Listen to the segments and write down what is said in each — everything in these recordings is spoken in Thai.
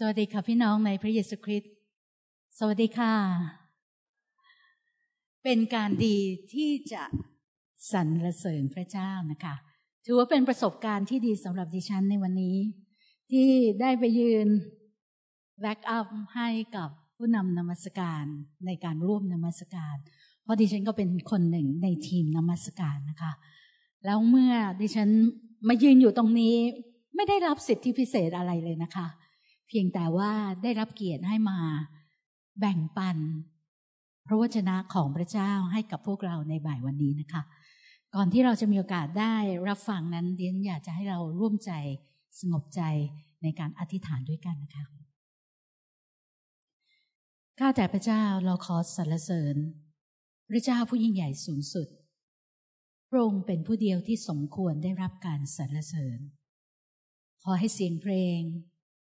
สวัสดีค่ะพี่น้องในพระเยซูคริสต์สวัสดีค่ะ เป็นการดีที่จะสรรเสริญพระเจ้านะคะ ถือว่าเป็นประสบการณ์ที่ดีสำหรับดิฉันในวันนี้ ที่ได้ไปยืนแบ็กอัพให้กับผู้นำนมัสการในการร่วมนมัสการ เพราะดิฉันก็เป็นคนหนึ่งในทีมนมัสการนะคะ แล้วเมื่อดิฉันมายืนอยู่ตรงนี้ ไม่ได้รับสิทธิพิเศษอะไรเลยนะคะเพียงแต่ว่าได้รับเกียรติให้มาแบ่งปัน พระวจนะของพระเจ้าให้กับพวกเราในบ่ายวันนี้นะคะ ก่อนที่เราจะมีโอกาสได้รับฟังนั้นเดียนอยากจะให้เราร่วมใจสงบใจในการอธิษฐานด้วยกันนะคะข้าแต่พระเจ้าเราขอสรรเสริญ พระเจ้าผู้ยิ่งใหญ่สูงสุดพระองค์เป็นผู้เดียวที่สมควรได้รับการสรรเสริญ ขอให้เสียงเพลง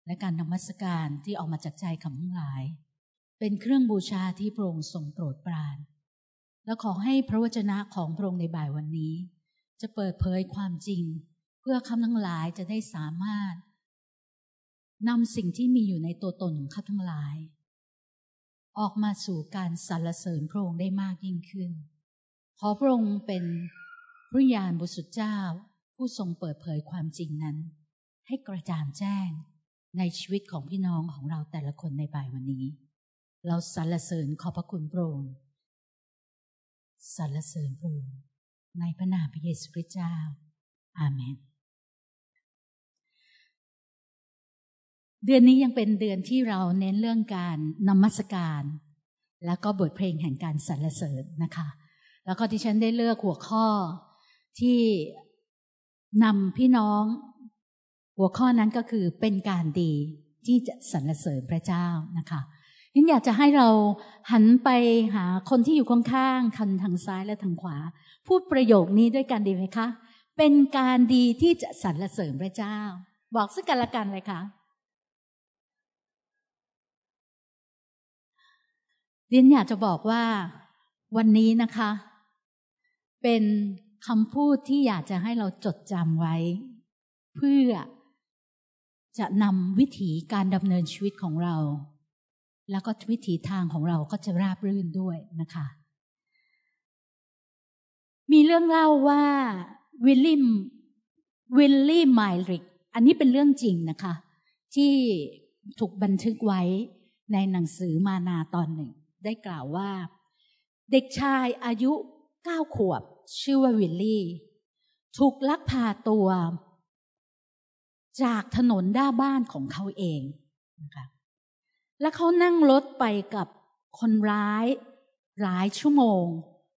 และการนมัสการที่ออกมาจากใจของทั้งหลาย เป็นเครื่องบูชาที่พระองค์ทรงโปรดปราน และขอให้พระวจนะของพระองค์ในบ่ายวันนี้ จะเปิดเผยความจริง เพื่อคำทั้งหลายจะได้สามารถนำสิ่งที่มีอยู่ในตัวตนของข้าทั้งหลาย ออกมาสู่การสรรเสริญพระองค์ได้มากยิ่งขึ้น ขอพระองค์เป็นพระญาณบุตรเจ้า ผู้ทรงเปิดเผยความจริงนั้น ให้กระจ่างแจ้ง ในชีวิตของพี่น้องของเราแต่ละคนในบ่ายวันนี้ เราสรรเสริญขอบพระคุณพระองค์สรรเสริญพระองค์ในพระนามพระเยซูคริสต์เจ้า อาเมน เดือนนี้ยังเป็นเดือนที่เราเน้นเรื่องการนมัสการ แล้วก็บทเพลงแห่งการสรรเสริญนะคะ แล้วก็ที่ฉันได้เลือกหัวข้อที่นำพี่น้อง หัวข้อนั้นก็คือเป็นการดีที่จะสรรเสริญพระเจ้านะคะยินอยากจะให้เราหันไปหาคนที่อยู่ข้างๆคันทางซ้ายและทางขวา พูดประโยคนี้ด้วยกันดีไหมคะ เป็นการดีที่จะสรรเสริญพระเจ้า บอกซึ่งกันและกันเลยค่ะเรียนอยากจะบอกว่าวันนี้นะคะ เป็นคำพูดที่อยากจะให้เราจดจำไว้ เพื่อ จะนำวิถีการดำเนินชีวิตของเรา แล้วก็วิถีทางของเราก็จะราบรื่นด้วยนะคะ มีเรื่องเล่าว่าวิลลิมวิลลี่ไมลิกอันนี้เป็นเรื่องจริงนะคะ ที่ถูกบันทึกไว้ในหนังสือมานาตอนหนึ่ง ได้กล่าวว่า เด็กชายอายุเก้าขวบ ชื่อว่าวิลลี่ ถูกลักพาตัว จากถนนด้าบ้านของเขาเองนะคะและเขานั่งรถไปกับคนร้ายหลายชั่วโมง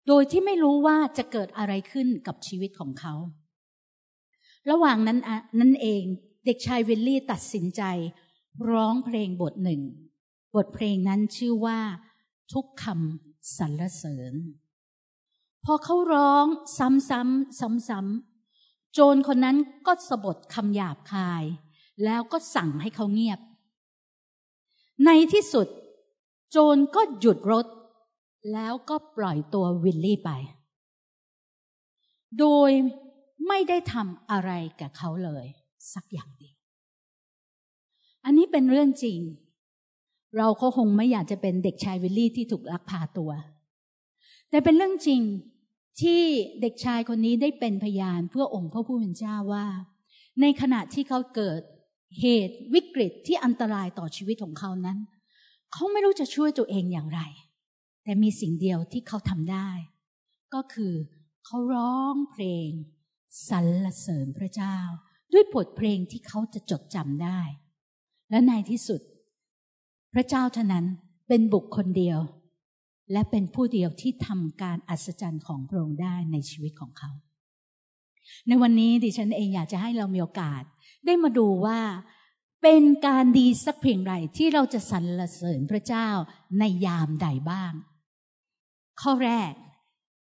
โดยที่ไม่รู้ว่าจะเกิดอะไรขึ้นกับชีวิตของเขา ระหว่างนั้นนั่นเองเด็กชายวิลลี่ตัดสินใจ ร้องเพลงบทหนึ่ง บทเพลงนั้นชื่อว่า ทุกคำสรรเสริญ พอเขาร้องซ้ำๆซ้ำๆ โจรคนนั้นก็สะบดคำหยาบคาย แล้วก็สั่งให้เขาเงียบ ในที่สุด โจรก็หยุดรถ แล้วก็ปล่อยตัววิลลี่ไป โดยไม่ได้ทำอะไรกับเขาเลย สักอย่างเดียว อันนี้เป็นเรื่องจริง เราก็คงไม่อยากจะเป็นเด็กชายวิลลี่ที่ถูกลักพาตัว แต่เป็นเรื่องจริง ที่เด็กชายคนนี้ได้เป็นพยานเพื่อองค์พระผู้เป็นเจ้าว่า ในขณะที่เขาเกิดเหตุวิกฤตที่อันตรายต่อชีวิตของเขานั้น เขาไม่รู้จะช่วยตัวเองอย่างไร แต่มีสิ่งเดียวที่เขาทำได้ ก็คือเขาร้องเพลงสรรเสริญพระเจ้า ด้วยบทเพลงที่เขาจะจดจำได้ และในที่สุด พระเจ้าเท่านั้นเป็นบุคคลเดียว และเป็นผู้เดียวที่ทำการอัศจรรย์ของพระองค์ได้ในชีวิตของเขา ในวันนี้ดิฉันเองอยากจะให้เรามีโอกาส ได้มาดูว่าเป็นการดีสักเพียงไรที่เราจะสรรเสริญพระเจ้าในยามใดบ้าง ข้อแรก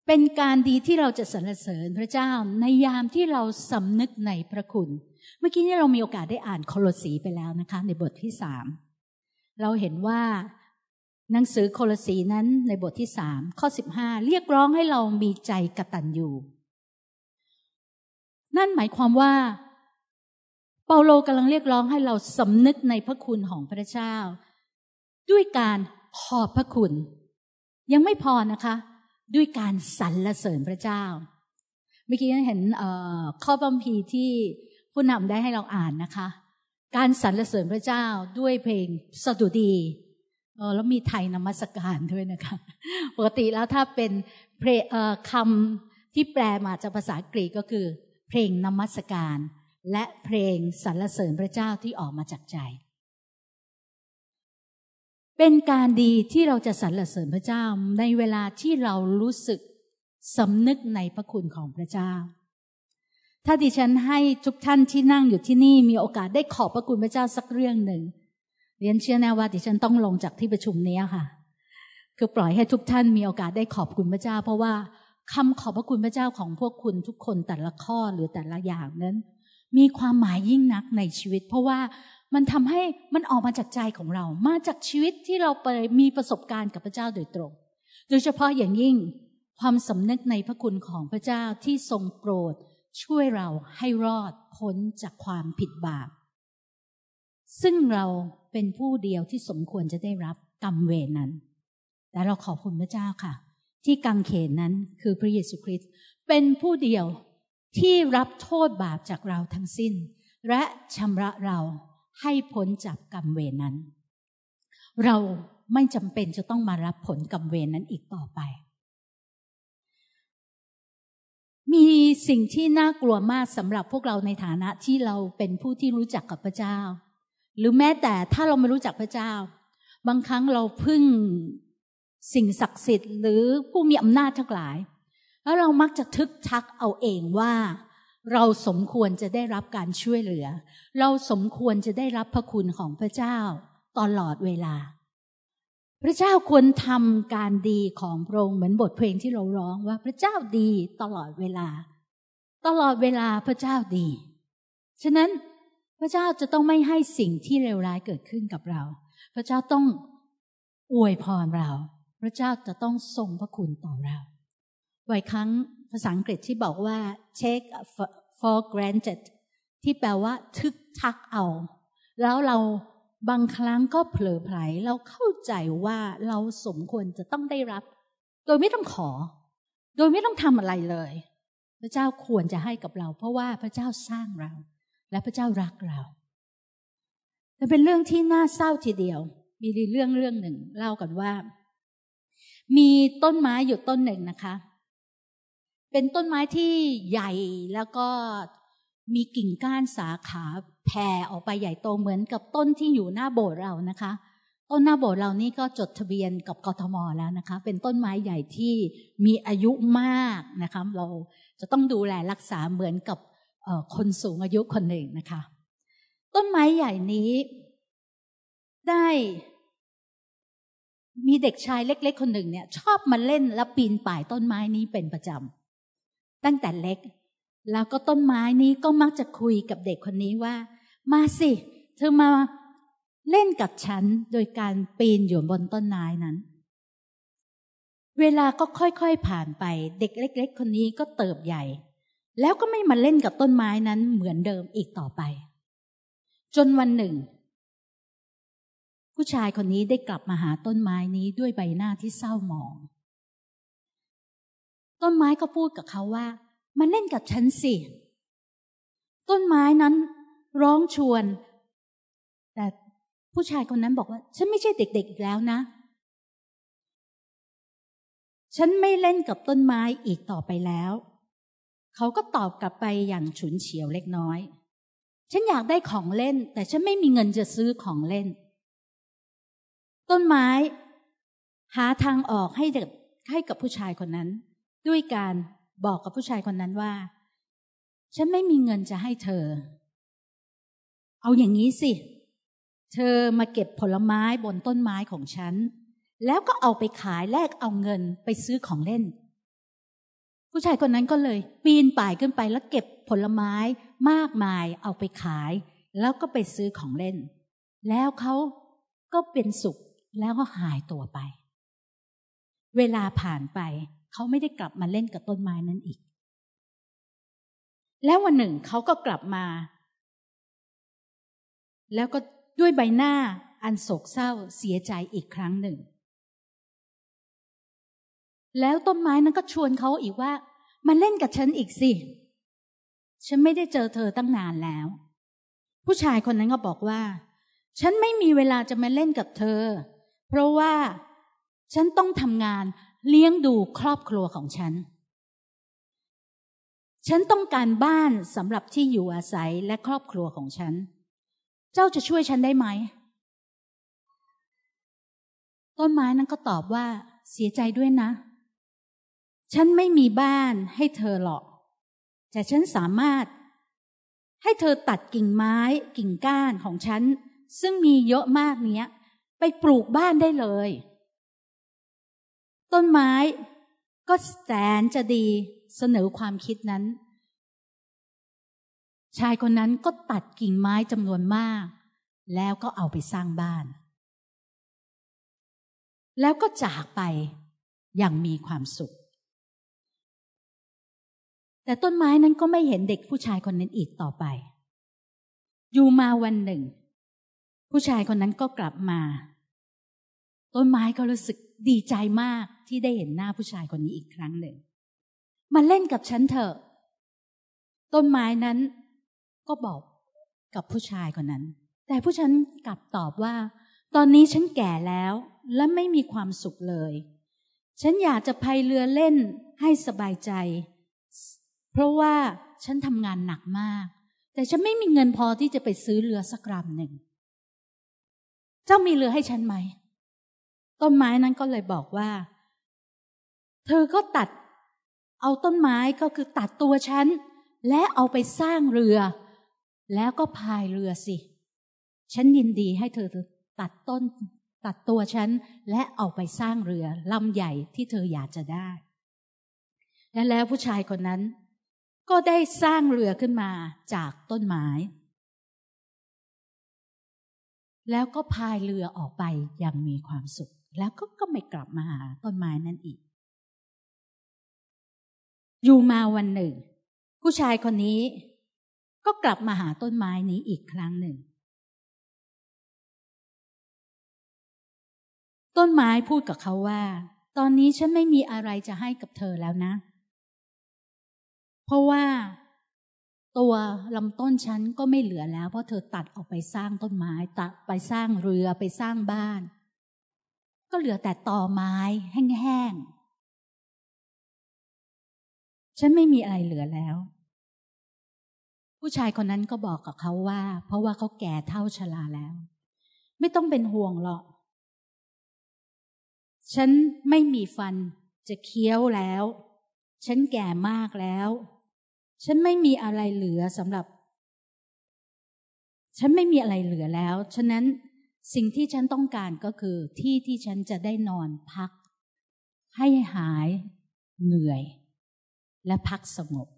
เป็นการดีที่เราจะสรรเสริญพระเจ้าในยามที่เราสำนึกในพระคุณ เมื่อกี้นี้เรามีโอกาสได้อ่านโคลสีไปแล้วนะคะ ในบทที่สามเราเห็นว่า หนังสือโคลสีนั้นในบทที่สามข้อสิบห้าเรียกร้องให้เรามีใจกระตันอยู่ นั่นหมายความว่า เปาโลกำลังเรียกร้องให้เราสำนึกในพระคุณของพระเจ้า ด้วยการขอบพระคุณ ยังไม่พอนะคะ ด้วยการสรรเสริญพระเจ้า เมื่อกี้เห็นข้อบัมพีที่ผู้นำได้ให้เราอ่านนะคะ การสรรเสริญพระเจ้าด้วยเพลงสดุดี เออแล้วมีไทยนมัสการด้วยนะคะ ปกติแล้วถ้าเป็นเพลคำที่แปลมาจากภาษาอังกก็คือ เพลงนมัสการ และเพลงสรรเสริญพระเจ้าที่ออกมาจากใจ เป็นการดีที่เราจะสรรเสริญพระเจ้าในเวลาที่เรารู้สึกสำนึกในพระคุณของพระเจ้า ถ้าดิฉันให้ทุกท่านที่นั่งอยู่ที่นี่มีโอกาสได้ขอบพระคุณพระเจ้าสักเรื่องหนึ่ง เรียนเชื่อแน่ว่าดิฉันต้องลงจากที่ประชุมนี้ค่ะ คือปล่อยให้ทุกท่านมีโอกาสได้ขอบคุณพระเจ้า เพราะว่าคำขอบพระคุณพระเจ้าของพวกคุณทุกคนแต่ละข้อหรือแต่ละอย่างนั้น มีความหมายยิ่งนักในชีวิต เพราะว่ามันทำให้มันออกมาจากใจของเรา มาจากชีวิตที่เราไปมีประสบการณ์กับพระเจ้าโดยตรง โดยเฉพาะอย่างยิ่งความสำนึกในพระคุณของพระเจ้าที่ทรงโปรด ช่วยเราให้รอดพ้นจากความผิดบาป ซึ่งเรา เป็นผู้เดียวที่สมควรจะได้รับกรรมเวรนั้นแต่เราขอบคุณพระเจ้าค่ะ ที่กังเขนนั้นคือพระเยซูคริสต์เป็นผู้เดียวที่รับโทษบาปจากเราทั้งสิ้น และชำระเราให้พ้นจากกรรมเวรนั้น เราไม่จำเป็นจะต้องมารับผลกรรมเวรนั้นอีกต่อไป มีสิ่งที่น่ากลัวมากสำหรับพวกเราในฐานะที่เราเป็นผู้ที่รู้จักกับพระเจ้า หรือแม้แต่ถ้าเราไม่รู้จักพระเจ้า บางครั้งเราพึ่งสิ่งศักดิ์สิทธิ์ หรือผู้มีอำนาจทั้งหลาย แล้วเรามักจะทึกทักเอาเองว่า เราสมควรจะได้รับการช่วยเหลือ เราสมควรจะได้รับพระคุณของพระเจ้าตลอดเวลา พระเจ้าควรทำการดีของพระองค์เหมือนบทเพลงที่เราร้องว่าพระเจ้าดีตลอดเวลา ตลอดเวลาพระเจ้าดี ฉะนั้น พระเจ้าจะต้องไม่ให้สิ่งที่เลวร้ายเกิดขึ้นกับเรา พระเจ้าต้องอวยพรเรา พระเจ้าจะต้องทรงพระคุณต่อเราบ่อยครั้งภาษาอังกฤษที่บอกว่า take for granted ที่แปลว่า ทึกทักเอา แล้วเราบางครั้งก็เผลอไผลเราเข้าใจว่าเราสมควรจะต้องได้รับ โดยไม่ต้องขอ โดยไม่ต้องทำอะไรเลย พระเจ้าควรจะให้กับเรา เพราะว่าพระเจ้าสร้างเรา และพระเจ้ารักเราแต่เป็นเรื่องที่น่าเศร้าทีเดียว มีเรื่องเรื่องหนึ่งเล่ากันว่า มีต้นไม้อยู่ต้นหนึ่งนะคะ เป็นต้นไม้ที่ใหญ่แล้วก็มีกิ่งก้านสาขาแผ่ออกไปใหญ่โตเหมือนกับต้นที่อยู่หน้าโบสถ์เรานะคะ ต้นหน้าโบสถ์เรานี่ก็จดทะเบียนกับกทมแล้วนะคะ เป็นต้นไม้ใหญ่ที่มีอายุมากนะคะ เราจะต้องดูแลรักษาเหมือนกับ คนสูงอายุคนหนึ่งนะคะ ต้นไม้ใหญ่นี้ ได้ มีเด็กชายเล็ก ๆ คนหนึ่งเนี่ย ชอบมาเล่นและปีนป่ายต้นไม้นี้เป็นประจำตั้งแต่เล็ก แล้วก็ต้นไม้นี้ก็มักจะคุยกับเด็กคนนี้ว่า มาสิ เธอมาเล่นกับฉันโดยการปีนอยู่บนต้นไม้นั้น เวลาก็ค่อยๆผ่านไป เด็กเล็ก ๆ คนนี้ก็เติบใหญ่ แล้วก็ไม่มาเล่นกับต้นไม้นั้นเหมือนเดิมอีกต่อไป จนวันหนึ่ง ผู้ชายคนนี้ได้กลับมาหาต้นไม้นี้ด้วยใบหน้าที่เศร้าหมอง ต้นไม้ก็พูดกับเขาว่า มาเล่นกับฉันสิ ต้นไม้นั้นร้องชวน แต่ผู้ชายคนนั้นบอกว่า ฉันไม่ใช่เด็กๆอีกแล้วนะ ฉันไม่เล่นกับต้นไม้อีกต่อไปแล้ว เขาก็ตอบกลับไปอย่างฉุนเฉียวเล็กน้อย ฉันอยากได้ของเล่น แต่ฉันไม่มีเงินจะซื้อของเล่น ต้นไม้ หาทางออกให้เด็กให้กับผู้ชายคนนั้น ด้วยการบอกกับผู้ชายคนนั้นว่า ฉันไม่มีเงินจะให้เธอ เอาอย่างนี้สิ เธอมาเก็บผลไม้บนต้นไม้ของฉัน แล้วก็เอาไปขายแลกเอาเงินไปซื้อของเล่น ผู้ชายคนนั้นก็เลย ปีนป่ายขึ้นไปแล้วเก็บผลไม้มากมายเอาไปขาย แล้วก็ไปซื้อของเล่น แล้วเขาก็เป็นสุขแล้วก็หายตัวไป เวลาผ่านไปเขาไม่ได้กลับมาเล่นกับต้นไม้นั้นอีก แล้ววันหนึ่งเขาก็กลับมา แล้วก็ด้วยใบหน้าอันโศกเศร้าเสียใจอีกครั้งหนึ่ง แล้วต้นไม้นั้นก็ชวนเขาอีกว่า มาเล่นกับฉันอีกสิ ฉันไม่ได้เจอเธอตั้งนานแล้ว ผู้ชายคนนั้นก็บอกว่า ฉันไม่มีเวลาจะมาเล่นกับเธอ เพราะว่าฉันต้องทำงานเลี้ยงดูครอบครัวของฉัน ฉันต้องการบ้านสำหรับที่อยู่อาศัยและครอบครัวของฉัน เจ้าจะช่วยฉันได้ไหม ต้นไม้นั้นก็ตอบว่าเสียใจด้วยนะ ฉันไม่มีบ้านให้เธอหรอก แต่ฉันสามารถ ให้เธอตัดกิ่งไม้กิ่งก้านของฉัน ซึ่งมีเยอะมากเนี้ย ไปปลูกบ้านได้เลย ต้นไม้ก็แสนจะดีเสนอความคิดนั้น ชายคนนั้นก็ตัดกิ่งไม้จำนวนมาก แล้วก็เอาไปสร้างบ้าน แล้วก็จากไปอย่างมีความสุข แต่ต้นไม้นั้นก็ไม่เห็นเด็กผู้ชายคนนั้นอีกต่อไป อยู่มาวันหนึ่ง ผู้ชายคนนั้นก็กลับมา ต้นไม้ก็รู้สึกดีใจมากที่ได้เห็นหน้าผู้ชายคนนี้อีกครั้งหนึ่ง มาเล่นกับฉันเถอะ ต้นไม้นั้นก็บอกกับผู้ชายคนนั้น แต่ผู้ชายกลับตอบว่า ตอนนี้ฉันแก่แล้วและไม่มีความสุขเลย ฉันอยากจะพายเรือเล่นให้สบายใจ เพราะว่าฉันทำงานหนักมาก แต่ฉันไม่มีเงินพอที่จะไปซื้อเรือสักลำหนึ่ง เจ้ามีเรือให้ฉันไหม ต้นไม้นั้นก็เลยบอกว่า เธอก็ตัด เอาต้นไม้ก็คือตัดตัวฉัน และเอาไปสร้างเรือ แล้วก็พายเรือสิ ฉันยินดีให้เธอตัดต้น ตัดตัวฉัน และเอาไปสร้างเรือลำใหญ่ที่เธออยากจะได้และแล้วผู้ชายคนนั้น ก็ได้สร้างเรือขึ้นมาจากต้นไม้ แล้วก็พายเรือออกไปอย่างมีความสุข แล้วก็ก็ไม่กลับมาหาต้นไม้นั่นอีก อยู่มาวันหนึ่ง ผู้ชายคนนี้ก็กลับมาหาต้นไม้นี้อีกครั้งหนึ่ง ต้นไม้พูดกับเขาว่า ตอนนี้ฉันไม่มีอะไรจะให้กับเธอแล้วนะเพราะว่าตัวลำต้นฉันก็ไม่เหลือแล้ว เพราะเธอตัดออกไปสร้างต้นไม้ตัดไปสร้างเรือไปสร้างบ้าน ก็เหลือแต่ตอไม้แห้งๆฉันไม่มีอะไรเหลือแล้ว ผู้ชายคนนั้นก็บอกกับเขาว่า เพราะว่าเขาแก่เท่าชราแล้ว ไม่ต้องเป็นห่วงหรอก ฉันไม่มีฟันจะเคี้ยวแล้ว ฉันแก่มากแล้ว ฉันไม่มีอะไรเหลือสำหรับ ฉันไม่มีอะไรเหลือแล้ว ฉะนั้นสิ่งที่ฉันต้องการก็คือ ที่ที่ฉันจะได้นอนพัก ให้หายเหนื่อย และพักสงบ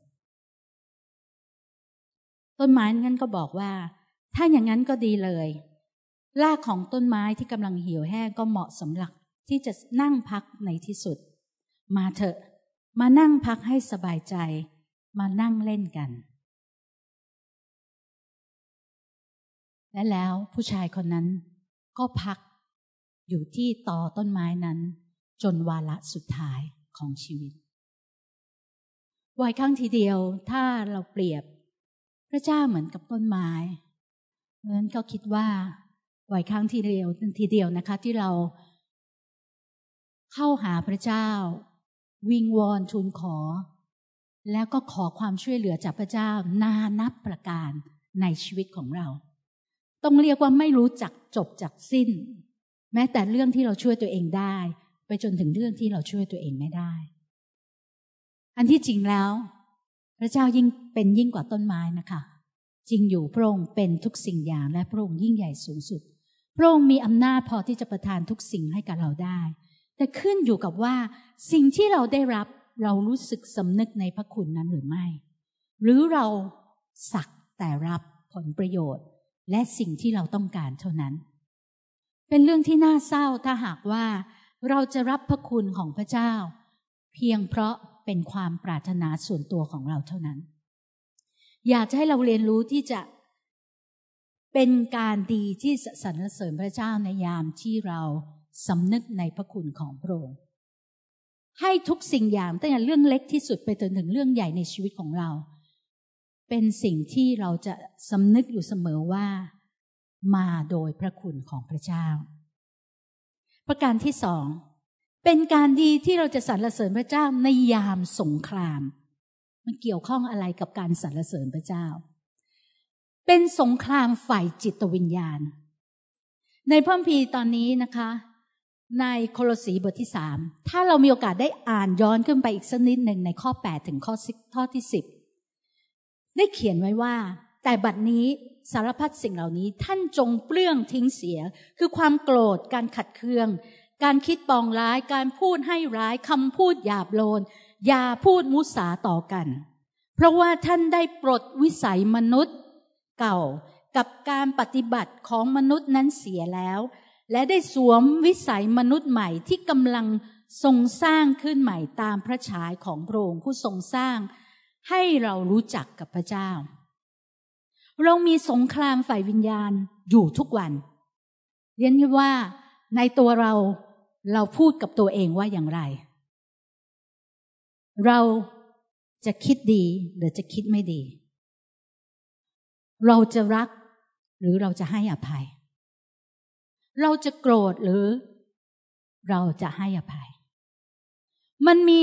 ต้นไม้นั้นก็บอกว่า ถ้าอย่างนั้นก็ดีเลยรากของต้นไม้ที่กำลังเหี่ยวแห้งก็เหมาะสำหรับที่จะนั่งพักในที่สุด มาเถอะ มานั่งพักให้สบายใจ มานั่งเล่นกัน และแล้วผู้ชายคนนั้นก็พักอยู่ที่ต่อต้นไม้นั้น จนวาระสุดท้ายของชีวิตวัยครั้งทีเดียวถ้าเราเปรียบ พระเจ้าเหมือนกับต้นไม้เพราะนั้นก็คิดว่าวัยครั้งทีเดียวทีเดียวนะคะ ที่เรา เข้าหาพระเจ้า วิงวอนทูลขอ แล้วก็ขอความช่วยเหลือจากพระเจ้านานับประการในชีวิตของเรา ต้องเรียกว่าไม่รู้จักจบจากสิ้น แม้แต่เรื่องที่เราช่วยตัวเองได้ ไปจนถึงเรื่องที่เราช่วยตัวเองไม่ได้ อันที่จริงแล้ว พระเจ้ายิ่งเป็นยิ่งกว่าต้นไม้นะคะ จริงอยู่พระองค์เป็นทุกสิ่งอย่างและพระองค์ยิ่งใหญ่สูงสุด พระองค์มีอำนาจพอที่จะประทานทุกสิ่งให้กับเราได้ แต่ขึ้นอยู่กับว่าสิ่งที่เราได้รับ เรารู้สึกสำนึกในพระคุณนั้นหรือไม่ หรือเราสักแต่รับผลประโยชน์ และสิ่งที่เราต้องการเท่านั้น เป็นเรื่องที่น่าเศร้าถ้าหากว่า เราจะรับพระคุณของพระเจ้า เพียงเพราะเป็นความปรารถนาส่วนตัวของเราเท่านั้น อยากจะให้เราเรียนรู้ที่จะเป็นการดีที่สรรเสริญพระเจ้าในยามที่เราสำนึกในพระคุณของพระองค์ ให้ทุกสิ่งอย่างตั้งแต่เรื่องเล็กที่สุดไปจนถึงเรื่องใหญ่ในชีวิตของเรา เป็นสิ่งที่เราจะสำนึกอยู่เสมอว่า มาโดยพระคุณของพระเจ้า ประการที่สองเป็นการดีที่เราจะสรรเสริญพระเจ้าในยามสงคราม มันเกี่ยวข้องอะไรกับการสรรเสริญพระเจ้า เป็นสงครามฝ่ายจิตวิญญาณ ในพระคัมภีร์ตอนนี้นะคะ ในโคลสีบทที่สามถ้าเรามีโอกาสได้อ่านย้อนขึ้นไปอีกสักนิดหนึ่งในข้อ 8 ถึงข้อข้อที่สิบได้เขียนไว้ว่า แต่บัดนี้สารพัดสิ่งเหล่านี้ท่านจงเปลื้องทิ้งเสีย คือความโกรธการขัดเคือง การคิดปองร้ายการพูดให้ร้ายคำพูดหยาบโลนอย่าพูดมุสาต่อกัน เพราะว่าท่านได้ปลดวิสัยมนุษย์ เก่ากับการปฏิบัติของมนุษย์นั้นเสียแล้ว และได้สวมวิสัยมนุษย์ใหม่ที่กำลังทรงสร้างขึ้นใหม่ตามพระฉายของพระองค์ผู้ทรงสร้าง ให้เรารู้จักกับพระเจ้า เรามีสงครามฝ่ายวิญญาณอยู่ทุกวันเรียนว่าในตัวเราเราพูดกับตัวเองว่าอย่างไร เราจะคิดดีหรือจะคิดไม่ดี เราจะรักหรือเราจะให้อภัย เราจะโกรธหรือ เราจะให้อภัย มันมี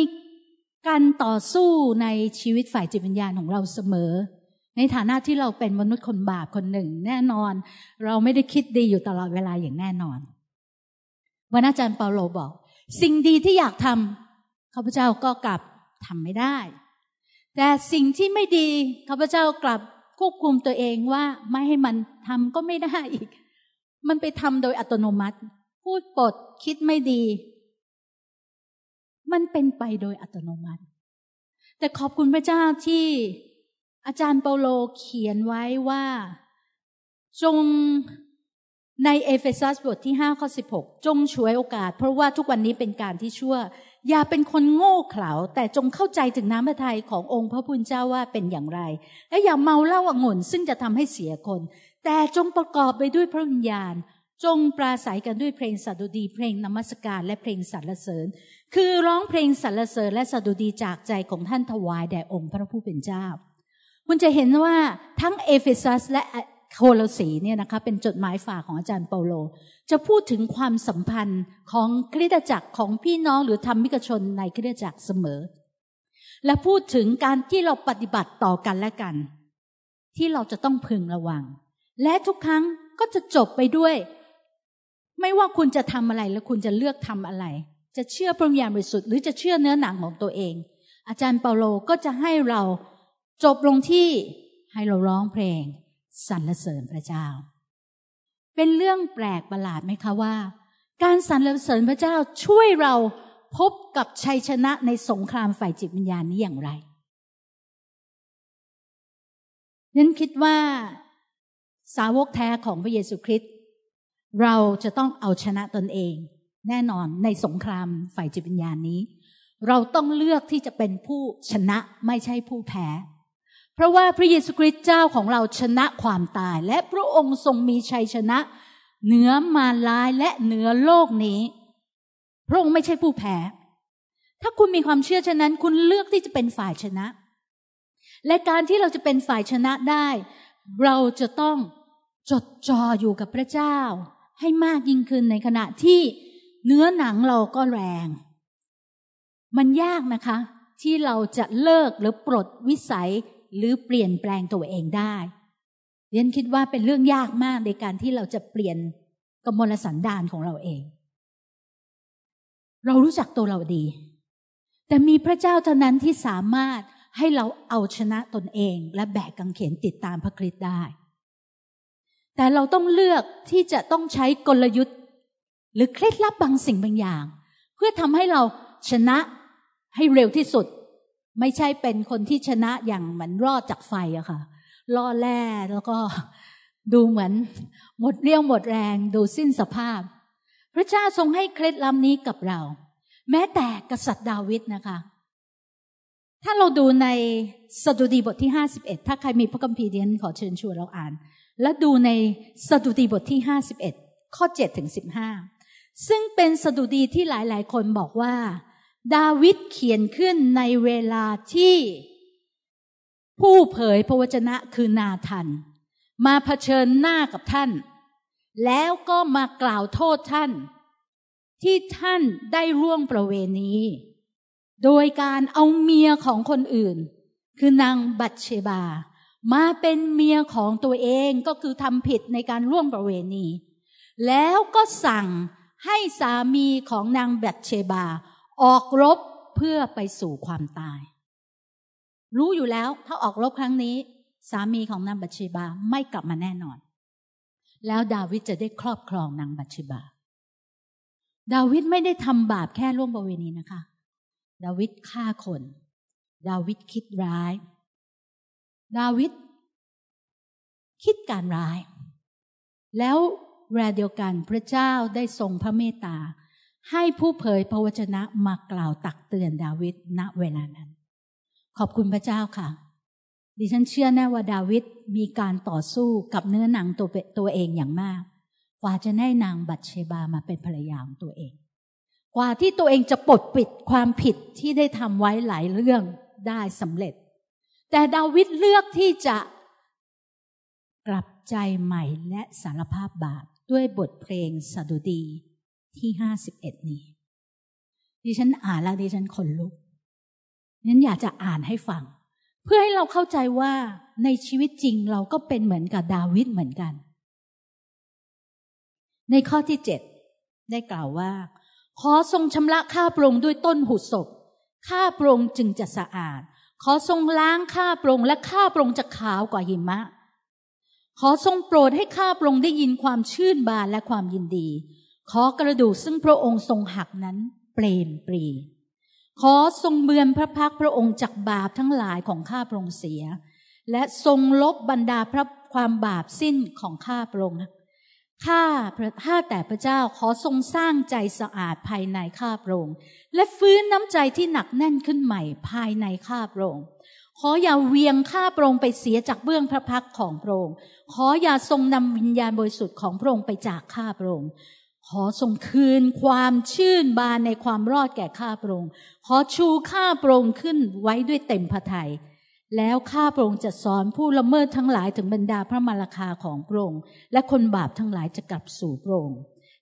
การต่อสู้ในชีวิตฝ่ายจิตวิญญาณของเราเสมอ ในฐานะที่เราเป็นมนุษย์คนบาปคนหนึ่ง แน่นอน เราไม่ได้คิดดีอยู่ตลอดเวลาอย่างแน่นอนวันอาจารย์เปาโลบอก สิ่งดีที่อยากทำข้าพเจ้าก็กลับทำไม่ได้ แต่สิ่งที่ไม่ดีข้าพเจ้า กลับควบคุมตัวเองว่าไม่ให้มันทำก็ไม่ได้อีก มันไปทำโดยอัตโนมัติ พูดปดคิดไม่ดี มันเป็นไปโดยอัตโนมัติ แต่ขอบคุณพระเจ้าที่อาจารย์เปาโลเขียนไว้ว่า จงในเอเฟซัสบทที่5ข้อ16 จงช่วยโอกาส เพราะว่าทุกวันนี้เป็นการที่ชั่ว อย่าเป็นคนโง่เขลา แต่จงเข้าใจถึงน้ำพระทัยขององค์พระผู้เจ้าว่าเป็นอย่างไร และอย่าเมาเหล้าองุ่นซึ่งจะทำให้เสียคน แต่จงประกอบไปด้วยพระวิญญาณ จงปราศัยกันด้วยเพลงสดุดี เพลงนมัสการและเพลงสรรเสริญ คือร้องเพลงสรรเสริญและสดุดีจากใจของท่านถวายแด่องค์พระผู้เป็นเจ้า คุณจะเห็นว่าทั้งเอเฟซัสและโคโลสีเนี่ยนะคะเป็นจดหมายฝากของอาจารย์เปาโล จะพูดถึงความสัมพันธ์ของคริสตจักรของพี่น้องหรือธรรมิกชนในคริสตจักรเสมอ และพูดถึงการที่เราปฏิบัติต่อกันและกัน ที่เราจะต้องพึงระวัง และทุกครั้งก็จะจบไปด้วย ไม่ว่าคุณจะทำอะไรและคุณจะเลือกทำอะไร จะเชื่อพระวิญญาณบริสุทธิ์หรือจะเชื่อเนื้อหนังของตัวเอง อาจารย์เปาโลก็จะให้เราจบลงที่ให้เราร้องเพลงสรรเสริญพระเจ้า เป็นเรื่องแปลกประหลาดไหมคะว่า การสรรเสริญพระเจ้าช่วยเราพบกับชัยชนะในสงครามฝ่ายจิตวิญญาณนี้อย่างไรนั้นคิดว่า สาวกแท้ของพระเยซูคริสต์เราจะต้องเอาชนะตนเอง แน่นอนในสงครามฝ่ายจิตวิญญาณนี้ เราต้องเลือกที่จะเป็นผู้ชนะไม่ใช่ผู้แพ้ เพราะว่าพระเยซูคริสต์เจ้าของเราชนะความตาย และพระองค์ทรงมีชัยชนะ เหนือมารลายและเหนือโลกนี้ พระองค์ไม่ใช่ผู้แพ้ ถ้าคุณมีความเชื่อฉะนั้น คุณเลือกที่จะเป็นฝ่ายชนะ และการที่เราจะเป็นฝ่ายชนะได้ เราจะต้อง จดจ่ออยู่กับพระเจ้า ให้มากยิ่งขึ้นในขณะที่เนื้อหนังเราก็แรง มันยากนะคะ ที่เราจะเลิกหรือปลดวิสัยหรือเปลี่ยนแปลงตัวเองได้เรียนคิดว่าเป็นเรื่องยากมากในการที่เราจะเปลี่ยนกมลสันดานของเราเอง เรารู้จักตัวเราดี แต่มีพระเจ้าเท่านั้นที่สามารถให้เราเอาชนะตนเอง และแบกกังเขนติดตามพระคริสต์ได้ แต่เราต้องเลือกที่จะต้องใช้กลยุทธ์ หรือเคล็ดลับบางสิ่งบางอย่าง เพื่อทำให้เราชนะให้เร็วที่สุด ไม่ใช่เป็นคนที่ชนะอย่างเหมือนรอดจากไฟอะค่ะล่อแร่แล้วก็ดูเหมือน หมดเรี่ยวหมดแรงดูสิ้นสภาพ พระเจ้าทรงให้เคล็ดลับนี้กับเรา แม้แต่กษัตริย์ดาวิดนะคะ ถ้าเราดูในสดุดีบทที่ห้าสิบเอ็ดถ้าใครมีพระคัมภีร์เดียนขอเชิญชวนเราอ่าน และดูในสดุดีบทที่ 51 ข้อ7ถึง15 ซึ่งเป็นสดุดีที่หลายๆ คนบอกว่า ดาวิดเขียนขึ้นในเวลาที่ ผู้เผยพระวจนะคือนาทัน มาเผชิญหน้ากับท่าน แล้วก็มากล่าวโทษท่าน ที่ท่านได้ร่วงประเวณี โดยการเอาเมียของคนอื่น คือนางบัตเชบา มาเป็นเมียของตัวเองก็คือทำผิดในการร่วมประเวณี แล้วก็สั่งให้สามีของนางแบทเชบา ออกรบเพื่อไปสู่ความตาย รู้อยู่แล้วถ้าออกรบครั้งนี้ สามีของนางบัตเชบาไม่กลับมาแน่นอน แล้วดาวิดจะได้ครอบครองนางบัตเชบา ดาวิดไม่ได้ทำบาปแค่ร่วมประเวณีนะคะ ดาวิดฆ่าคน ดาวิดคิดร้าย ดาวิดคิดการร้าย แล้วเวลาเดียวกันพระเจ้าได้ทรงพระเมตตา ให้ผู้เผยพระวจนะมากล่าวตักเตือนดาวิดณเวลานั้น ขอบคุณพระเจ้าค่ะ ดิฉันเชื่อแน่ว่าดาวิดมีการต่อสู้กับเนื้อหนังตัวตัวเองอย่างมาก กว่าจะได้นางบัตเชบามาเป็นภรรยาของตัวเอง กว่าที่ตัวเองจะปลดปิดความผิดที่ได้ทำไว้หลายเรื่องได้สำเร็จ แต่ดาวิดเลือกที่จะกลับใจใหม่และสารภาพบาปด้วยบทเพลงสดุดีที่ห้าสิบเอ็ดนี้ ดิฉันอ่านแล้วดิฉันขนลุกนั้นอยากจะอ่านให้ฟัง เพื่อให้เราเข้าใจว่าในชีวิตจริงเราก็เป็นเหมือนกับดาวิดเหมือนกัน ในข้อที่เจ็ดได้กล่าวว่า ขอทรงชำระข้าปรงด้วยต้นหุศพข้าปรงจึงจะสะอาด ขอทรงล้างข้าปรงและข้าปรงจะขาวกว่าหิมะ ขอทรงโปรดให้ข้าปรงได้ยินความชื่นบานและความยินดี ขอกระดูกซึ่งพระองค์ทรงหักนั้นเปลมปรี ขอทรงเบือนพระพักพระองค์จากบาปทั้งหลายของข้าพระองค์เสีย และทรงลบบรรดาพระความบาปสิ้นของข้าพระองค์ ข้าพระข้าแต่พระเจ้าขอทรงสร้างใจสะอาดภายในข้าพระองค์และฟื้นน้ำใจที่หนักแน่นขึ้นใหม่ภายในข้าพระองค์ขออย่าเวียงข้าพระองค์ไปเสียจากเบื้องพระพักของพระองค์ขออย่าทรงนำวิญญาณบริสุทธิ์ของพระองค์ไปจากข้าพระองค์ขอทรงคืนความชื่นบานในความรอดแก่ข้าพระองค์ขอชูข้าพระองค์ขึ้นไว้ด้วยเต็มพระทยัย แล้วข้าพระองค์จะสอนผู้ละเมิดทั้งหลายถึงบรรดาพระมารคาของพระองค์และคนบาปทั้งหลายจะกลับสู่พระองค์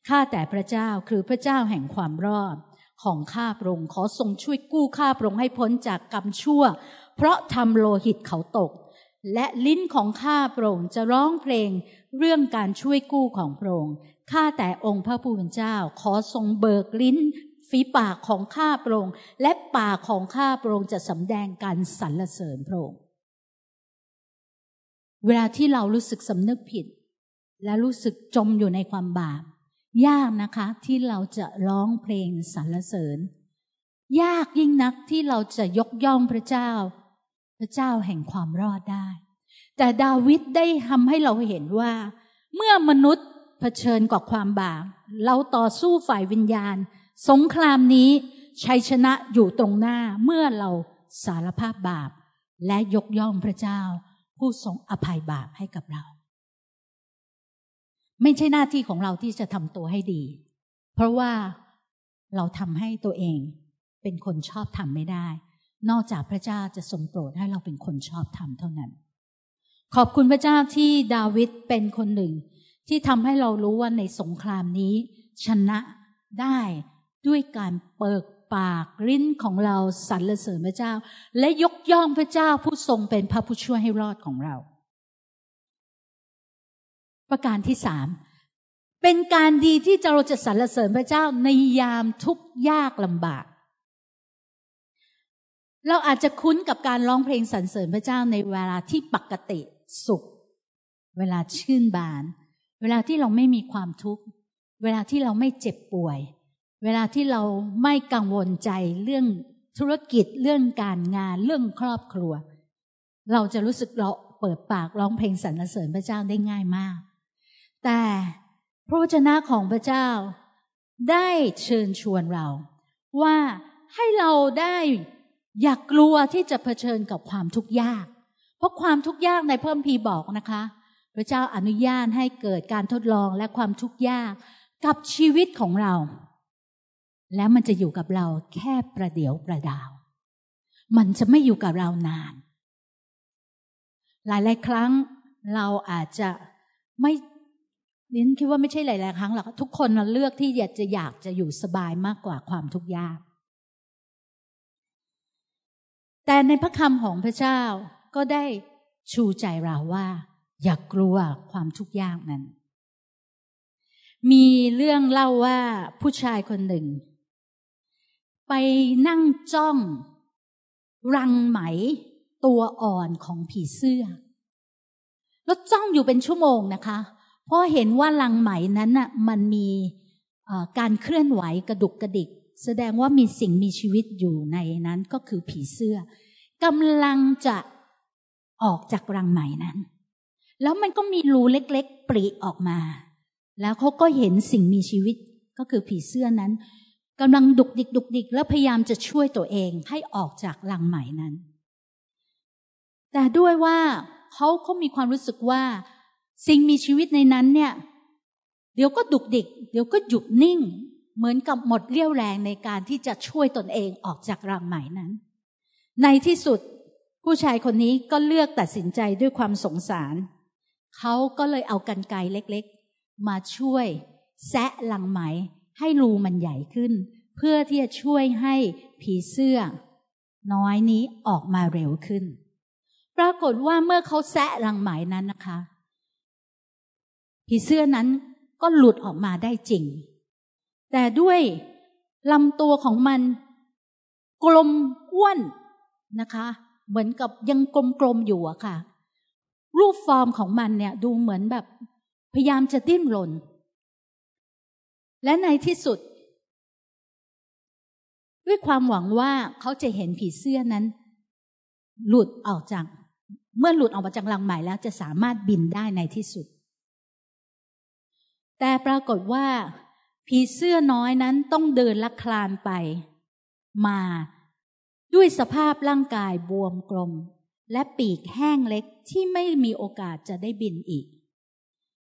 ข้าแต่พระเจ้าคือพระเจ้าแห่งความรอดของข้าพระองค์ขอทรงช่วยกู้ข้าพระองค์ให้พ้นจากกรรมชั่ว เพราะทำโลหิตเขาตก และลิ้นของข้าพระองค์จะร้องเพลงเรื่องการช่วยกู้ของพระองค์ข้าแต่องค์พระผู้เป็นเจ้า ขอทรงเบิกลิ้น ฝีปากของข้าพระองค์และปากของข้าพระองค์จะสำแดงการสรรเสริญพระองค์เวลาที่เรารู้สึกสำนึกผิด และรู้สึกจมอยู่ในความบาป ยากนะคะที่เราจะร้องเพลงสรรเสริญ ยากยิ่งนักที่เราจะยกย่องพระเจ้า พระเจ้าแห่งความรอดได้ แต่ดาวิดได้ทำให้เราเห็นว่า เมื่อมนุษย์เผชิญกับความบาปเราต่อสู้ฝ่ายวิญญาณ สงครามนี้ชัยชนะอยู่ตรงหน้าเมื่อเราสารภาพบาป และยกย่องพระเจ้า ผู้ทรงอภัยบาปให้กับเรา ไม่ใช่หน้าที่ของเราที่จะทำตัวให้ดี เพราะว่าเราทำให้ตัวเองเป็นคนชอบทำไม่ได้ นอกจากพระเจ้าจะทรงโปรดให้เราเป็นคนชอบทำเท่านั้น ขอบคุณพระเจ้าที่ดาวิดเป็นคนหนึ่ง ที่ทำให้เรารู้ว่าในสงครามนี้ ชนะได้ ด้วยการเปิดปากลิ้นของเราสรรเสริญพระเจ้า และยกย่องพระเจ้าผู้ทรงเป็นพระผู้ช่วยให้รอดของเรา ประการที่สามเป็นการดีที่เราจะสรรเสริญพระเจ้าในยามทุกยากลำบาก เราอาจจะคุ้นกับการร้องเพลงสรรเสริญพระเจ้าในเวลาที่ปกติสุข เวลาชื่นบาน เวลาที่เราไม่มีความทุกข์ เวลาที่เราไม่เจ็บป่วย เวลาที่เราไม่กังวลใจเรื่องธุรกิจเรื่องการงานเรื่องครอบครัว เราจะรู้สึกเราเปิดปากร้องเพลงสรรเสริญพระเจ้าได้ง่ายมาก แต่พระวจนะของพระเจ้าได้เชิญชวนเรา ว่าให้เราได้อย่ากกลัวที่จะเผชิญกับความทุกข์ยาก เพราะความทุกข์ยากในเพิ่มพีบอกนะคะ พระเจ้าอนุญาตให้เกิดการทดลองและความทุกข์ยากกับชีวิตของเรา แล้วมันจะอยู่กับเราแค่ประเดี๋ยวประดาว มันจะไม่อยู่กับเรานาน หลายๆครั้งเราอาจจะไม่นิ้นคิดว่าไม่ใช่หลายๆครั้งหรอกทุกคนเราเลือกที่อยากจะอยากจะอยู่สบายมากกว่าความทุกข์ยาก แต่ในพระคำของพระเจ้าก็ได้ชูใจเราว่า อย่ากกลัวความทุกข์ยากนั้นมีเรื่องเล่าว่าผู้ชายคนหนึ่ง ไปนั่งจ้อง รังไหมตัวอ่อนของผีเสื้อ แล้วจ้องอยู่เป็นชั่วโมงนะคะ เพราะเห็นว่าลังไหมนั้นน่ะมันมีการเคลื่อนไหวกระดุกกระดิก แสดงว่ามีสิ่งมีชีวิตอยู่ในนั้นก็คือผีเสื้อกำลังจะออกจากรังไหมนั้น แล้วมันก็มีรูเล็ก ๆ ปริออกมา แล้วเขาก็เห็นสิ่งมีชีวิตก็คือผีเสื้อนั้น กำลังดุกดิกดุกดิกแล้วพยายามจะช่วยตัวเองให้ออกจากรังไหม่นั้น แต่ด้วยว่าเขาเขามีความรู้สึกว่า สิ่งมีชีวิตในนั้นเนี่ย เดี๋ยวก็ดุกดิก เดี๋ยวก็หยุดนิ่ง เหมือนกับหมดเรี่ยวแรงในการที่จะช่วยตนเองออกจากรังไหม่นั้น ในที่สุดผู้ชายคนนี้ก็เลือกตัดสินใจด้วยความสงสาร เขาก็เลยเอากันไกเล็กๆ มาช่วยแซะลังไหม ให้รูมันใหญ่ขึ้น เพื่อที่จะช่วยให้ผีเสื้อ น้อยนี้ออกมาเร็วขึ้น ปรากฏว่าเมื่อเขาแซะลังไหมนั้นนะคะ ผีเสื้อนั้นก็หลุดออกมาได้จริง แต่ด้วยลำตัวของมัน กลมอ้วนนะคะ เหมือนกับยังกลมๆอยู่อะค่ะ รูปฟอร์มของมันเนี่ยดูเหมือนแบบ พยายามจะดิ้นรน และในที่สุด ด้วยความหวังว่าเขาจะเห็นผีเสื้อนั้น หลุดออกจาก เมื่อหลุดออกมาจากรังใหม่แล้วจะสามารถบินได้ในที่สุด แต่ปรากฏว่า ผีเสื้อน้อยนั้นต้องเดินลักคลานไป มาด้วยสภาพร่างกายบวมกลม และปีกแห้งเล็กที่ไม่มีโอกาสจะได้บินอีก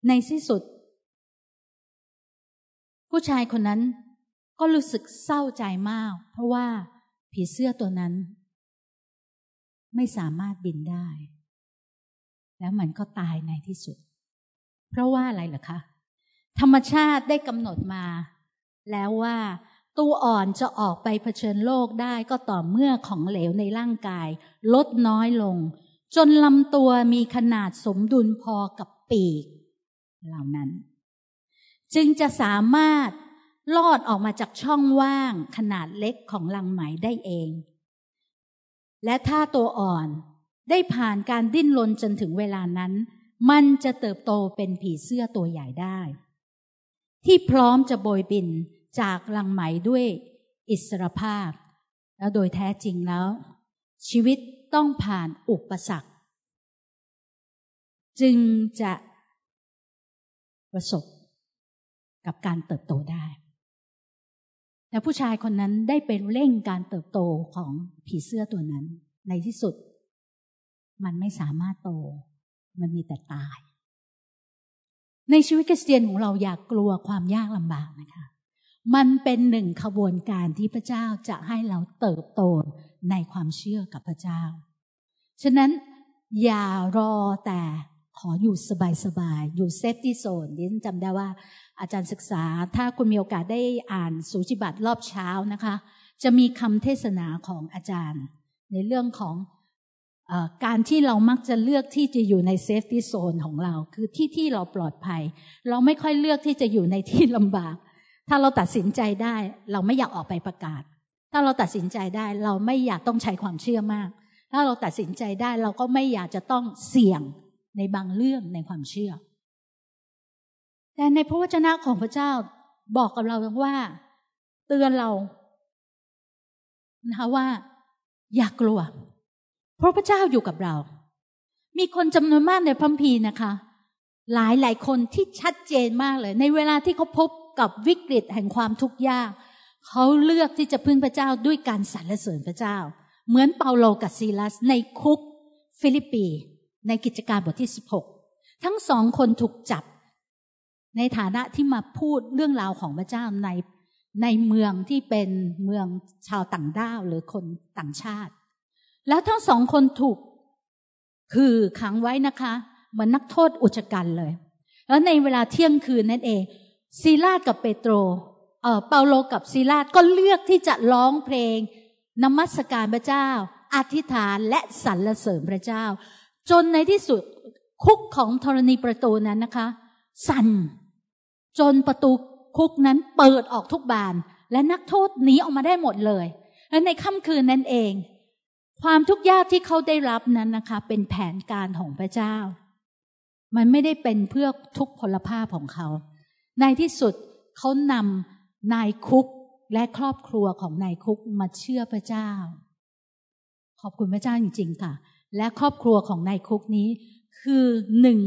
ในที่สุด ผู้ชายคนนั้นก็รู้สึกเศร้าใจมาก เพราะว่าผีเสื้อตัวนั้น ไม่สามารถบินได้ แล้วมันก็ตายในที่สุด เพราะว่าอะไรเหรอคะ ธรรมชาติได้กำหนดมา แล้วว่าตัวอ่อนจะออกไปเผชิญโลกได้ก็ต่อเมื่อของเหลวในร่างกาย ลดน้อยลง จนลำตัวมีขนาดสมดุลพอกับปีก เหล่านั้น จึงจะสามารถลอดออกมาจากช่องว่างขนาดเล็กของรังไหมได้เอง และถ้าตัวอ่อนได้ผ่านการดิ้นรนจนถึงเวลานั้น มันจะเติบโตเป็นผีเสื้อตัวใหญ่ได้ ที่พร้อมจะโบยบินจากลังไหมด้วยอิสรภาพ แล้วโดยแท้จริงแล้ว ชีวิตต้องผ่านอุปสรรค จึงจะประสบ กับการเติบโตได้แต่ผู้ชายคนนั้นได้เป็นเร่งการเติบโตของผีเสื้อตัวนั้น ในที่สุด มันไม่สามารถโต มันมีแต่ตาย ในชีวิตคริสเตียนของเราอย่ากลัวความยากลำบากนะคะ มันเป็นหนึ่งขบวนการที่พระเจ้าจะให้เราเติบโตในความเชื่อกับพระเจ้า ฉะนั้นอย่ารอแต่ ขออยู่สบายๆอยู่ safety zone ดิฉันจำได้ว่า อาจารย์ศึกษา ถ้าคุณมีโอกาสได้อ่านสูจิบัตรรอบเช้านะคะ จะมีคำเทศนาของอาจารย์ ในเรื่องของการที่เรามักจะเลือกที่จะอยู่ใน safety zone ของเรา คือที่ที่เราปลอดภัย เราไม่ค่อยเลือกที่จะอยู่ในที่ลำบาก ถ้าเราตัดสินใจได้ เราไม่อยากออกไปประกาศ ถ้าเราตัดสินใจได้ เราไม่อยากต้องใช้ความเชื่อมาก ถ้าเราตัดสินใจได้ เราก็ไม่อยากจะต้องเสี่ยง ในบางเรื่องในความเชื่อ แต่ในพระวจนะของพระเจ้าบอกกับเราว่า เตือนเรานะคะว่า อย่ากลัว เพราะพระเจ้าอยู่กับเรา มีคนจำนวนมากในพระคัมภีร์นะคะ หลายหลายคนที่ชัดเจนมากเลย ในเวลาที่เขาพบกับวิกฤตแห่งความทุกข์ยาก เขาเลือกที่จะพึ่งพระเจ้าด้วยการสรรเสริญพระเจ้า เหมือนเปาโลกับซีลัสในคุก ฟิลิปปี ในกิจการบทที่ทั้งสองคนถูกจับ ในฐานะที่มาพูดเรื่องราวของพระเจ้าในในเมืองที่เป็นเมืองชาวต่างด้าวหรือคนต่างชาติ แล้วทั้งสองคนถูก คือขังไว้นะคะเหมือนนักโทษอุจกันเลย แล้วในเวลาเที่ยงคืนนั่นเองซีลาดกับเปโตรเออเปาโลกับซีลาดก็เลือกที่จะร้องเพลงนมัสการพระเจ้า อธิษฐานและสรรเสริญพระเจ้า จนในที่สุดคุกของธรณีประตูนั้นนะคะ สั่น จนประตูคุกนั้นเปิดออกทุกบาน และนักโทษหนีออกมาได้หมดเลย และในค่ำคืนนั้นเอง ความทุกข์ยากที่เขาได้รับนั้นนะคะ เป็นแผนการของพระเจ้า มันไม่ได้เป็นเพื่อทุกพลภาพของเขา ในที่สุดเขานำนายคุกและครอบครัวของนายคุกมาเชื่อพระเจ้า ขอบคุณพระเจ้าจริงๆค่ะ และครอบครัวของนายคุกนี้ คือหนึ่ง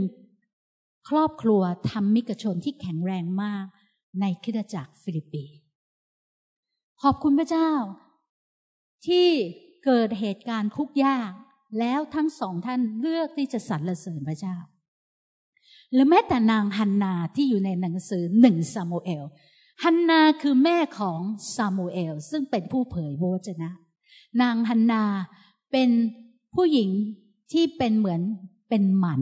ครอบครัวทำมิกชนที่แข็งแรงมากในคิดจักรฟิลิปปี ขอบคุณพระเจ้า ที่เกิดเหตุการณ์คุกยาก แล้วทั้งสองท่านเลือกที่จะสรรเสริญพระเจ้าและแม้แต่นางฮันนาที่อยู่ในหนังสือหนึ่งซามูเอลฮันนาคือแม่ของซามูเอลซึ่งเป็นผู้เผยโวจนะ นางฮันนาเป็น ผู้หญิงที่เป็นเหมือนเป็นหมัน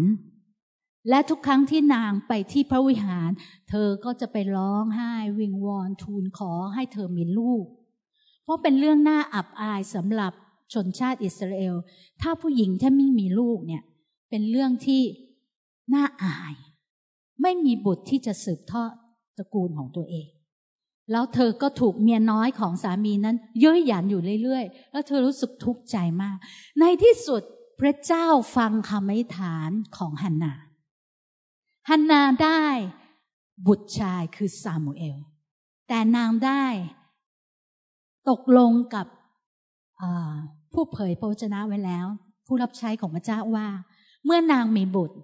และทุกครั้งที่นางไปที่พระวิหาร เธอก็จะไปร้องไห้วิงวอนทูลขอให้เธอมีลูก เพราะเป็นเรื่องน่าอับอายสำหรับชนชาติอิสราเอล ถ้าผู้หญิงถ้าไม่มีลูกเนี่ย เป็นเรื่องที่น่าอาย ไม่มีบุตรที่จะสืบทอดตระกูลของตัวเอง แล้วเธอก็ถูกเมียน้อยของสามีนั้นเย้ยหยันอยู่เรื่อยๆ แล้วเธอรู้สึกทุกข์ใจมาก ในที่สุดพระเจ้าฟังคำอธิษฐานของฮันนา ฮันนาได้บุตรชายคือซามูเอล แต่นางได้ตกลงกับผู้เผยพระวจนะไว้แล้ว ผู้รับใช้ของพระเจ้าว่า เมื่อนางมีบุตร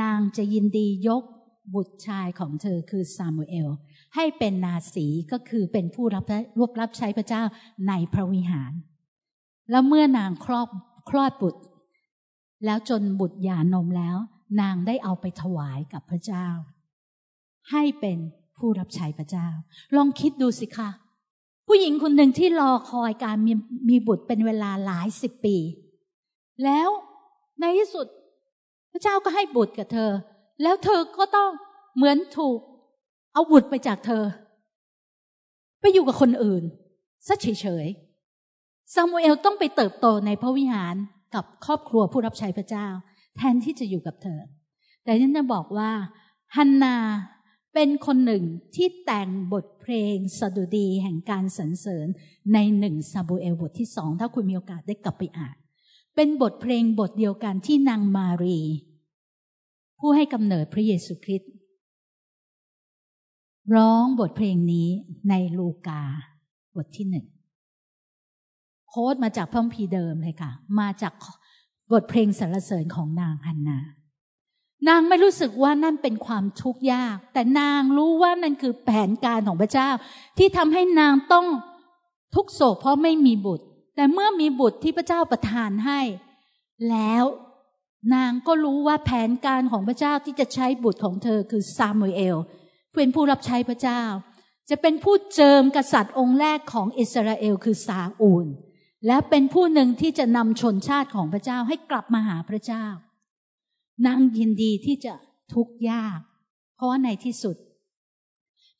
นางจะยินดียก บุตรชายของเธอคือซามูเอล ให้เป็นนาสีก็คือเป็นผู้รับรวบรับใช้พระเจ้าในพระวิหาร แล้วเมื่อนางคลอดคลอดบุตร แล้วจนบุตรหย่านมแล้ว นางได้เอาไปถวายกับพระเจ้า ให้เป็นผู้รับใช้พระเจ้า ลองคิดดูสิคะผู้หญิงคนหนึ่งที่รอคอยการมีมีบุตรเป็นเวลาหลายสิบปี แล้วในที่สุด พระเจ้าก็ให้บุตรกับเธอ แล้วเธอก็ต้องเหมือนถูก เอาบุตรไปจากเธอ ไปอยู่กับคนอื่นซะเฉยๆซามูเอลต้องไปเติบโตในพระวิหารกับครอบครัวผู้รับใช้พระเจ้า แทนที่จะอยู่กับเธอ แต่ฉันจะบอกว่าฮันนาเป็นคนหนึ่งที่แต่งบทเพลงสดุดีแห่งการสรรเสริญในหนึ่งซาบูเอลบทที่สองถ้าคุณมีโอกาสได้กลับไปอ่าน เป็นบทเพลงบทเดียวกันที่นางมารี ผู้ให้กำเนิดพระเยซูคริสต์ร้องบทเพลงนี้ในลูกา บทที่หนึ่งโค้ดมาจากพระคัมภีเดิมเลยค่ะ มาจากบทเพลงสรรเสริญของนางฮันนา นางไม่รู้สึกว่านั่นเป็นความทุกข์ยาก แต่นางรู้ว่านั่นคือแผนการของพระเจ้า ที่ทำให้นางต้องทุกโศกเพราะไม่มีบุตร แต่เมื่อมีบุตรที่พระเจ้าประทานให้ แล้ว นางก็รู้ว่าแผนการของพระเจ้าที่จะใช้บุตรของเธอคือซามูเอลเป็นผู้รับใช้พระเจ้า จะเป็นผู้เจิมกษัตริย์องค์แรกของอิสราเอลคือซาอูล และเป็นผู้หนึ่งที่จะนำชนชาติของพระเจ้าให้กลับมาหาพระเจ้า นางยินดีที่จะทุกข์ยาก เพราะว่าในที่สุด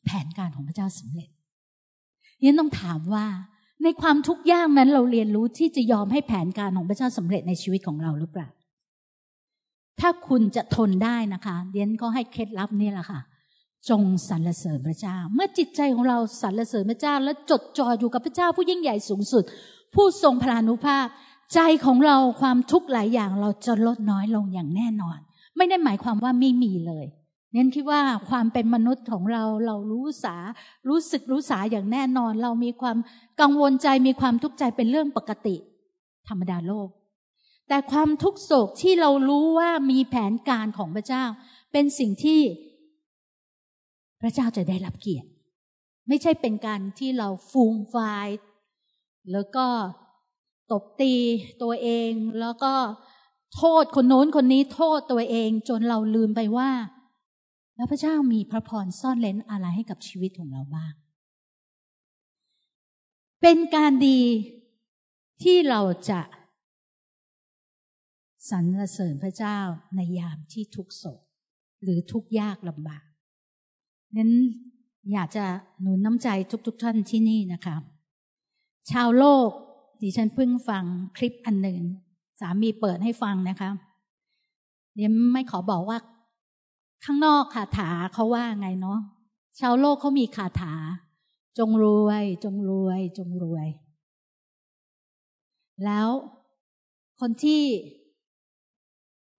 แผนการของพระเจ้าสำเร็จยันต้องถามว่า ในความทุกข์ยากนั้นเราเรียนรู้ที่จะยอมให้แผนการของพระเจ้าสำเร็จในชีวิตของเราหรือเปล่า ถ้าคุณจะทนได้นะคะเดียนก็ให้เคล็ดลับนี่แหละค่ะ จงสรรเสริญพระเจ้า เมื่อจิตใจของเราสรรเสริญพระเจ้า และจดจ่ออยู่กับพระเจ้าผู้ยิ่งใหญ่สูงสุด ผู้ทรงพลานุภาพ ใจของเราความทุกข์หลายอย่างเราจะลดน้อยลงอย่างแน่นอน ไม่ได้หมายความว่าไม่มีเลยเน้นคิดว่าความเป็นมนุษย์ของเราเรารู้สา รู้สึกรู้สาอย่างแน่นอน เรามีความกังวลใจมีความทุกข์ใจเป็นเรื่องปกติ ธรรมดาโลก แต่ความทุกโศกที่เรารู้ว่ามีแผนการของพระเจ้า เป็นสิ่งที่พระเจ้าจะได้รับเกียรติ ไม่ใช่เป็นการที่เราฟูงฟายแล้วก็ตบตีตัวเอง แล้วก็โทษคนโน้นคนนี้โทษตัวเอง จนเราลืมไปว่า แล้วพระเจ้ามีพระพรซ่อนเลนอะไรให้กับชีวิตของเราบ้าง เป็นการดีที่เราจะ สรรเสริญพระเจ้าในยามที่ทุกโศก หรือทุกยากลำบากนั้นอยากจะหนุนน้ำใจทุกๆทท่านที่นี่นะคะชาวโลกดิฉันเพิ่งฟังคลิปอันหนึ่ง สามีเปิดให้ฟังนะคะเดี๋ยวไม่ขอบอกว่า ข้างนอกคาถาเขาว่าไงเนาะชาวโลกเขามีคาถา จงรวย จงรวย จงรวย แล้วคนที่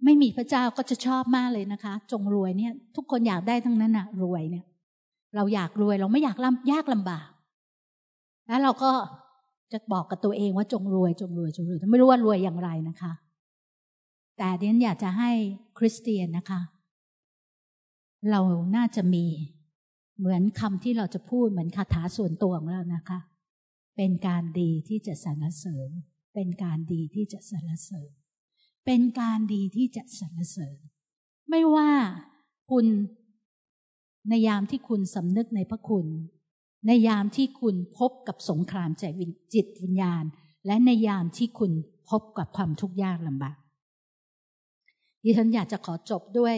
ไม่มีพระเจ้าก็จะชอบมากเลยนะคะ จงรวยเนี่ย ทุกคนอยากได้ทั้งนั้นนะรวยเนี่ย เราอยากรวยเราไม่อยากลำยากลำบาก แล้วเราก็จะบอกกับตัวเองว่าจงรวย จงรวยจงรวยไม่รู้ว่ารวยอย่างไรนะคะ แต่เดนอยากจะให้คริสเตียนนะคะ เราน่าจะมีเหมือนคำที่เราจะพูดเหมือนคาถาส่วนตัวของเรานะคะ เป็นการดีที่จะสรรเสริญ เป็นการดีที่จะสรรเสริญ เป็นการดีที่จะสรรเสริญ ไม่ว่าคุณในยามที่คุณสำนึกในพระคุณ ในยามที่คุณพบกับสงครามใจจิตวิญญาณ และในยามที่คุณพบกับความทุกข์ยากลำบากดิฉันอยากจะขอจบด้วย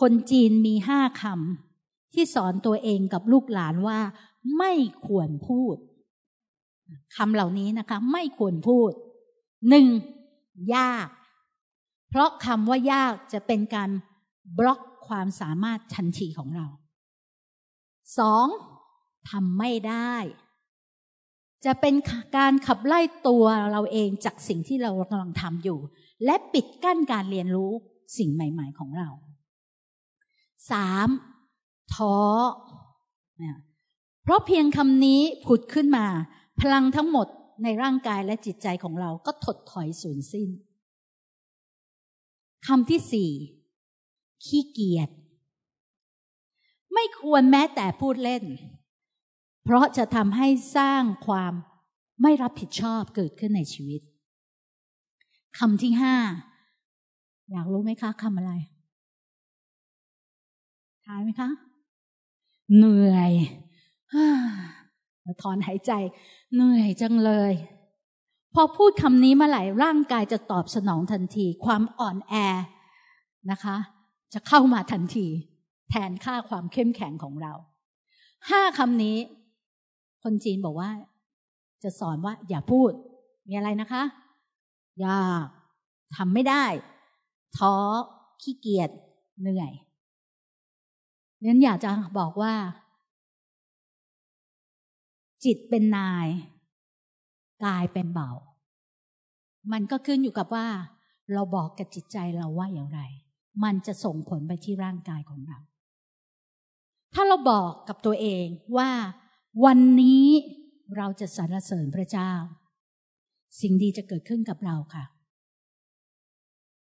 คนจีนมีห้าคำที่สอนตัวเองกับลูกหลานว่า ไม่ควรพูดคำเหล่านี้นะคะ ไม่ควรพูดหนึ่ง ยาก เพราะคำว่ายากจะเป็นการบล็อกความสามารถทันทีของเราสองทำไม่ได้ จะเป็นการขับไล่ตัวเราเองจากสิ่งที่เรากำลังทำอยู่ และปิดกั้นการเรียนรู้สิ่งใหม่ ๆของเราสามท้อเพราะเพียงคำนี้ผุดขึ้นมา พลังทั้งหมด ในร่างกายและจิตใจของเราก็ถดถอยสูญสิ้นคำที่สี่ขี้เกียจไม่ควรแม้แต่พูดเล่น เพราะจะทำให้สร้างความไม่รับผิดชอบเกิดขึ้นในชีวิตคำที่ห้าอยากรู้ไหมคะคำอะไรทายไหมคะ เหนื่อย ถอนหายใจ เหนื่อยจังเลย พอพูดคำนี้มื่อไหร่ร่างกายจะตอบสนองทันที ความอ่อนแอนะคะ จะเข้ามาทันที แทนค่าความเข้มแข็งของเราห้าคำนี้ คนจีนบอกว่า จะสอนว่า อย่าพูด มีอะไรนะคะ ยากทำไม่ได้ท้อขี้เกียจเหนื่อยนั้นอยากจะบอกว่า จิตเป็นนาย กายเป็นเบา มันก็ขึ้นอยู่กับว่า เราบอกกับจิตใจเราว่าอย่างไร มันจะส่งผลไปที่ร่างกายของเรา ถ้าเราบอกกับตัวเองว่า วันนี้เราจะสรรเสริญพระเจ้า สิ่งดีจะเกิดขึ้นกับเราค่ะ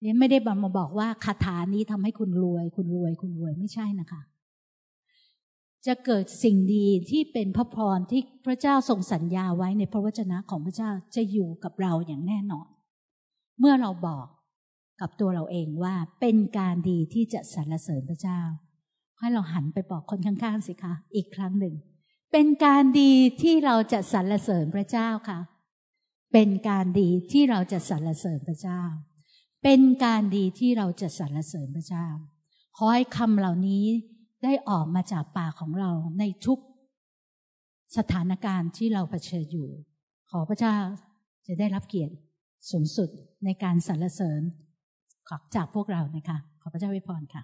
เนี่ยไม่ได้บมาบอกว่าคาถานี้ทำให้คุณรวย คุณรวย คุณรวยไม่ใช่นะคะ จะเกิดสิ่งดีที่เป็นพระพรที่พระเจ้าทรงสัญญาไว้ในพระวจนะของพระเจ้าจะอยู่กับเราอย่างแน่นอน เมื่อเราบอกกับตัวเราเองว่าเป็นการดีที่จะสรรเสริญพระเจ้า ให้เราหันไปบอกคนข้างๆสิคะอีกครั้งหนึ่ง เป็นการดีที่เราจะสรรเสริญพระเจ้าค่ะ เป็นการดีที่เราจะสรรเสริญพระเจ้า เป็นการดีที่เราจะสรรเสริญพระเจ้าขอให้คำเหล่านี้ ได้ออกมาจากปากของเราในทุกสถานการณ์ที่เราเผชิญอยู่ ขอพระเจ้าจะได้รับเกียรติสูงสุดในการสรรเสริญจากพวกเรานะคะ ขอพระเจ้าไว้พรค่ะ